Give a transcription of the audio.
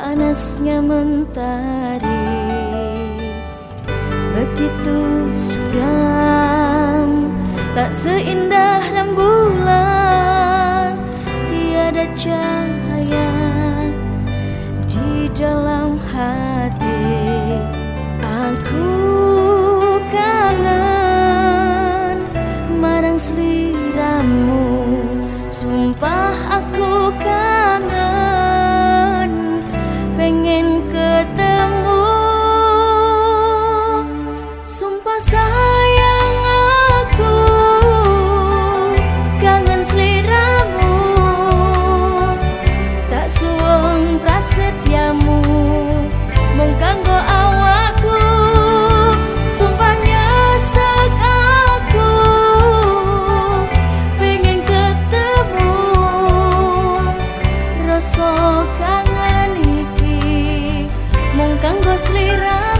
panasnya mentari. Begitu suram tak seindah rembulan tiada cahaya di dalam hati. kangen iki mung kanggo sliramu